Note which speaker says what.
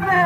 Speaker 1: the